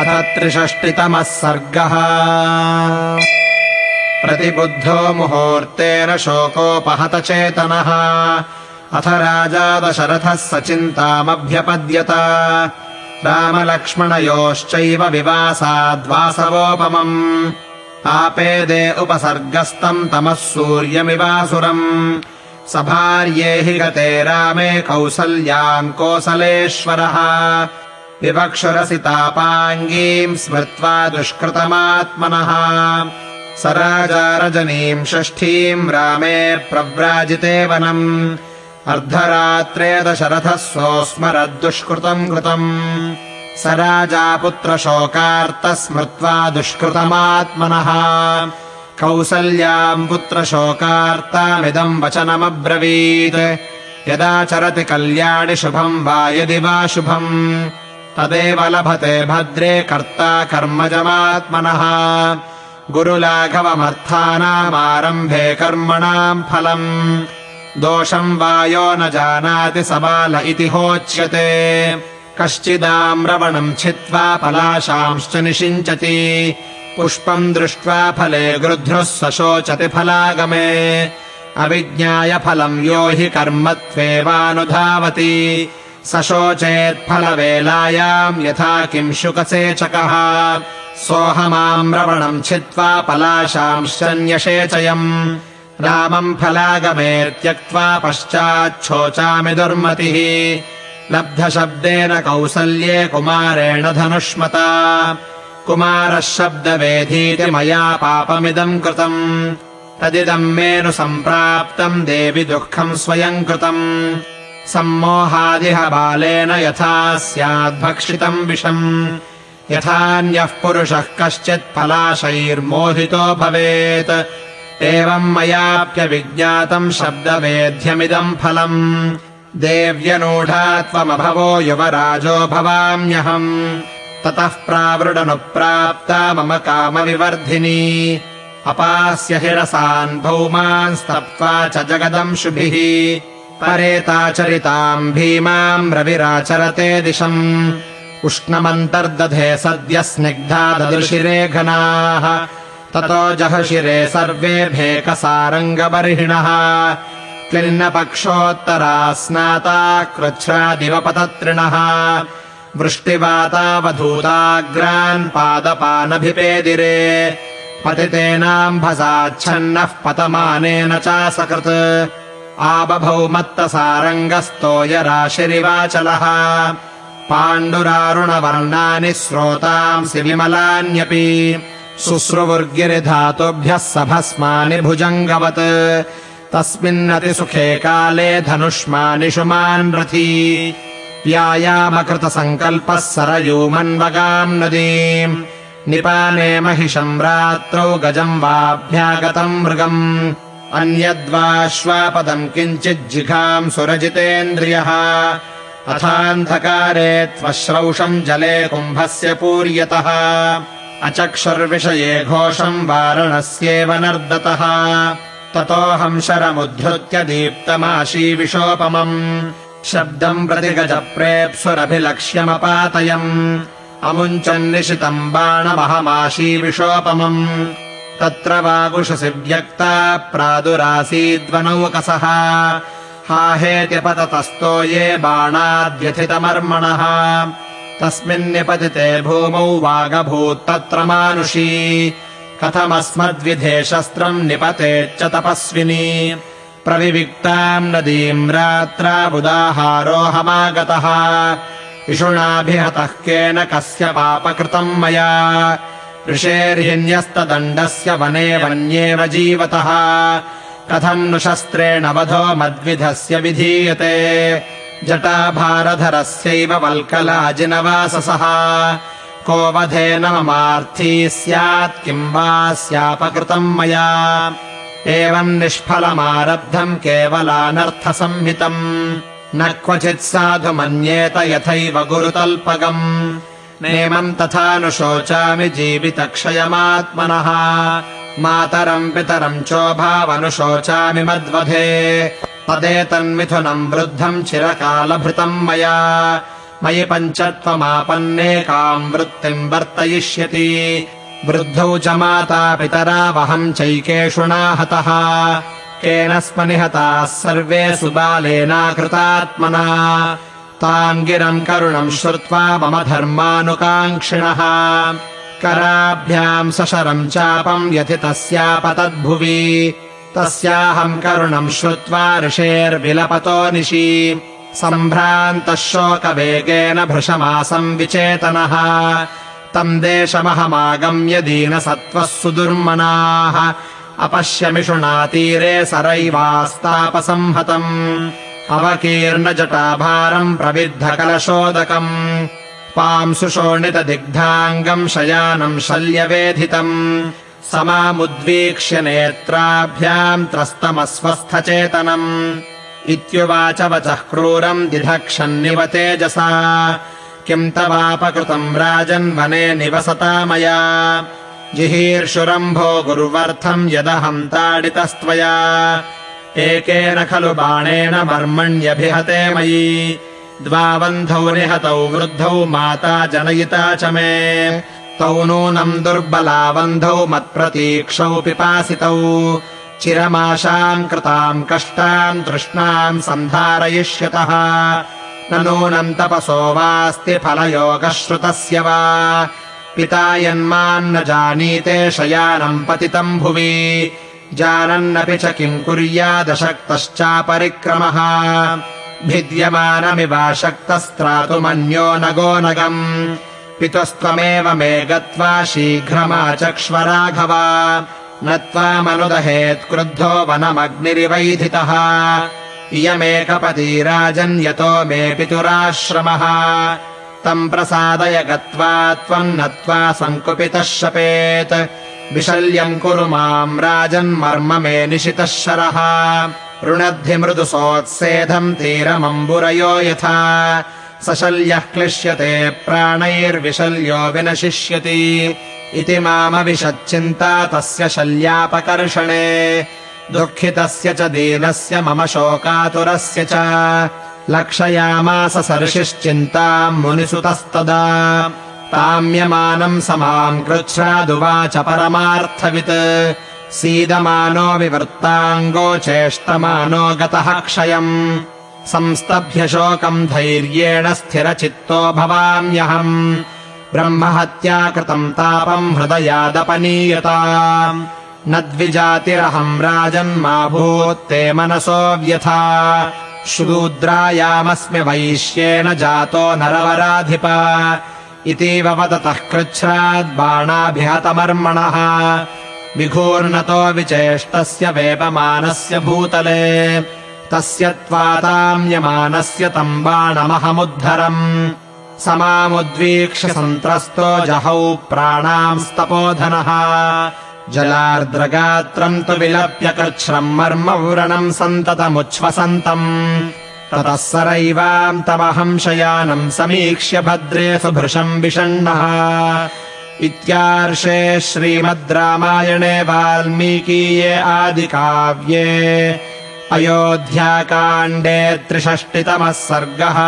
अथ त्रिषष्टितमः सर्गः। प्रतिबुद्धो मुहूर्तेन शोकोपहतचेतनः अथ राजा दशरथः स चिन्तामभ्यपद्यत रामलक्ष्मणयोश्चैव विवासाद्वासवोपमम् आपेदे उपसर्गस्तम् तमः सूर्यमिवासुरम्। सभार्ये हि गते रामे कौसल्याम् कोसलेश्वरः विवक्षुरसि तापाङ्गीम् स्मृत्वा दुष्कृतमात्मनः। स राजा रजनीम् षष्ठीम् रामे प्रव्राजिते वनम्। अर्धरात्रे दशरथः सोऽस्मरद्दुष्कृतम् कृतम्। स राजा पुत्रशोकार्तः स्मृत्वा दुष्कृतमात्मनः। कौसल्याम् पुत्रशोकार्तामिदम् वचनमब्रवीत्। यदा चरति कल्याणि शुभम् वा यदि वा शुभम् तदेव लभते भद्रे कर्ता कर्मजमात्मनः। गुरुलाघवमर्थानामारम्भे कर्मणाम् फलम्। दोषम् वा यो न जानाति स बाल इति होच्यते। कश्चिदाम्रवणम् छित्त्वा पलाशांश्च निषिञ्चति। पुष्पम् दृष्ट्वा फले गृध्रुः स शोचति फलागमे। अविज्ञाय फलम् यो हि कर्मत्वेवानुधावति स शोचेत्फलवेलायाम् यथा किम् शुकसेचकः सोऽहमाम्रवणम् छित्त्वा पलाशांश्च न्यषेचयम् रामम् फलागमे त्यक्त्वा पश्चाच्छोचामि दुर्मतिः। लब्धशब्देन कौसल्ये कुमारेण धनुष्मता। कुमारः शब्दवेधीति मया पापमिदम् कृतम्। तदिदम् मेनु सम्प्राप्तम् देवि दुःखम् स्वयम् कृतम् सम्मोहादिह बालेन यथा स्याद्भक्षितम् विषम्। यथान्यः पुरुषः कश्चित् पलाशैर्मोहितो भवेत्। एवम् मयाप्यविज्ञातम् शब्दवेद्यमिदम् फलम्। देव्यनूढा त्वमभवो युवराजो भवाम्यहम्। ततः प्रावृडनुप्राप्ता मम कामविवर्धिनी। अपास्य हिरसान् भौमान् स्तप्त्वा च जगदम् शुभिः परेताचरिताम् भीमाम् रविराचरते दिशम्। उष्णमन्तर्दधे सद्यः स्निग्धा ददृशिरे घनाः ततो जहशिरे सर्वे भेकसारङ्गबर्हिणः। क्लिन्नपक्षोत्तरा स्नाता कृच्छ्रादिवपतत्रिणः। वृष्टिवातावधूताग्रान् पादपानभिपेदिरे। पतितेनाम्भसाच्छन्नः पतमानेन चासकृत् आबभौ मत्तसारङ्गस्तोयराशिरिवाचलः पाण्डुरारुणवर्णानि स्रोतांसि विमलान्यपि। शुश्रुवुर्गिरिधातुभ्यः सभस्मानि भुजङ्गवत्। तस्मिन्नतिसुखे काले धनुष्मानिषुमान् रथी। व्यायामकृतसङ्कल्पः सरयूमन्वगाम् नदीम् निपाने महिषम् रात्रौ गजम् वाभ्यागतम् मृगम् अन्यद्वाश्वापदम् किञ्चिज्जिघाम् सुरजितेन्द्रियः। अथान्धकारे त्वश्रौषम् जले कुम्भस्य पूर्यतः। अचक्षुर्विषये घोषम् वारणस्येव नर्दतः। ततोऽहम् शरमुद्धृत्य दीप्तमाशीविषोपमम्। शब्दम् प्रति गजप्रेप्सुरभिलक्ष्यमपातयम् अमुञ्चन्निशितम् बाणमहमाशीविषोपमम् तत्र वागुषसि व्यक्ता प्रादुरासीद्वनौकसः हाहेत्यपततस्तो ये बाणाद्यथितमर्मणः। तस्मिन्निपतिते भूमौ वागभूत्तत्र मानुषी। कथमस्मद्विधे शस्त्रम् निपतेच्च तपस्विनी। प्रविविक्ताम् नदीम् रात्राबुदाहारोऽहमागतः इषुणाभिहतः केन कस्य पापकृतम् मया ऋषेर्हिन्यस्तदण्डस्य वने वन्येव जीवतः। कथम् नु शस्त्रेण वधो मद्विधस्य विधीयते। जटाभारधरस्यैव वल्कलाजिनवाससः। को वधेन ममार्थी स्यात् किम् वा स्यापकृतम् मया। एवम् निष्फलमारब्धम् केवलानर्थसंहितम्। न क्वचित् साधु मन्येत यथैव गुरुतल्पगम् नेमम् तथा नु शोचामि जीवितक्षयमात्मनः। मातरम् पितरम् चोभावनुशोचामि मद्वधे। तदेतन्मिथुनम् वृद्धम् चिरकालभृतम् मया। मयि पञ्चत्वमापन्नेकाम् वृत्तिम् वर्तयिष्यति। वृद्धौ च माता पितरावहम् चैकेषुणा हतः। केन स्म निहताः सर्वे सुबालेनाकृतात्मना ताम् गिरम् करुणम् श्रुत्वा मम धर्मानुकाङ्क्षिणः। कराभ्याम् सशरम् चापम् यथि तस्यापतद्भुवि तस्याहम् करुणम् श्रुत्वा ऋषेर्विलपतो निशि। सम्भ्रान्तः शोकवेगेन भृशमासम् विचेतनः। तम् देशमहमागम्य दीनसत्त्वः सुदुर्मनाः। अपश्यमिषुणातीरे सरैवास्तापसंहतम् अवकीर्णजटाभारम् प्रविद्धकलशोदकम् पांसुषोणितदिग्धाङ्गम् शयानम् शल्यवेधितम्। समामुद्वीक्ष्य नेत्राभ्याम् त्रस्तमस्वस्थचेतनम्। इत्युवाच वचः क्रूरम् दिधक्षन्निव तेजसा। किम् तवापकृतम् राजन्वने निवसता मया। जिहीर्षुरम्भो गुर्वर्थम् यदहम् ताडितस्त्वया एकेन खलु बाणेन मर्मण्यभिहते मयि। द्वावन्धौ निहतौ वृद्धौ माता जनयिता च मे। तौ नूनम् दुर्बलावन्धौ मत्प्रतीक्षौ पिपासितौ। चिरमाशाम् कृताम् कष्टाम् तृष्णाम् सन्धारयिष्यतः। न नूनम् तपसो वास्ति फलयोगश्रुतस्य वा। पिता यन्मान्न जानीते शयानम् पतितम् भुवि जानन्नपि च किम् कुर्यादशक्तश्चापरिक्रमः। भिद्यमानमिवाशक्तस्त्रातुमन्यो न गोनगम् पितुस्त्वमेव मे गत्वा शीघ्रमाचक्ष्व राघव न त्वामनुदहेत्क्रुद्धो वनमग्निरिवैधितः। इयमेकपती राजन् यतो मे पितुराश्रमः। तम् प्रसादय गत्वा त्वम् नत्वा सङ्कुपितः शपेत् विशल्यम् कुरु माम् राजन्मर्म मे निशितः शरः। रुणद्धि मृदु सोत्सेधम् तीरमम्बुरयो यथा। सशल्यः क्लिश्यते प्राणैर्विशल्यो विनशिष्यति। इति मामविशच्चिन्ता तस्य शल्यापकर्षणे। दुःखितस्य च दीनस्य मम शोकातुरस्य च। लक्षयामास सर्षिश्चिन्ताम् मुनिसुतस्तदा ताम्यमानम् समाम् कृच्छ्रादुवाच परमार्थवित्। सीदमानो विवृत्ताङ्गो चेष्टमानो गतः क्षयम्। संस्तभ्य शोकम् धैर्येण स्थिरचित्तो भवाम्यहम्। ब्रह्महत्या कृतम् तापम् हृदयादपनीयता। न द्विजातिरहम् राजन्मा भूत्ते मनसो व्यथा। शूद्रायामस्मि वैश्येन जातो नरवराधिप इतीव वदतः कृच्छ्राद्बाणाभिहतमर्मणः विघूर्णतो विचेष्टस्य वेपमानस्य भूतले। तस्य त्वाताम्यमानस्य तम् बाणमहमुद्धरम्। समामुद्वीक्ष्य सन्त्रस्तो जहौ प्राणांस्तपोधनः। जलार्द्रगात्रम् तु विलप्य कृच्छ्रम् मर्मव्रणम् सन्ततमुच्छ्वसन्तम् ततः सरैवाम् तमहम् शयानम् समीक्ष्य भद्रे सुभृशम् विषण्णः। इत्यार्षे श्रीमद् रामायणे वाल्मीकीये आदिकाव्ये अयोध्याकाण्डे त्रिषष्टितमः सर्गः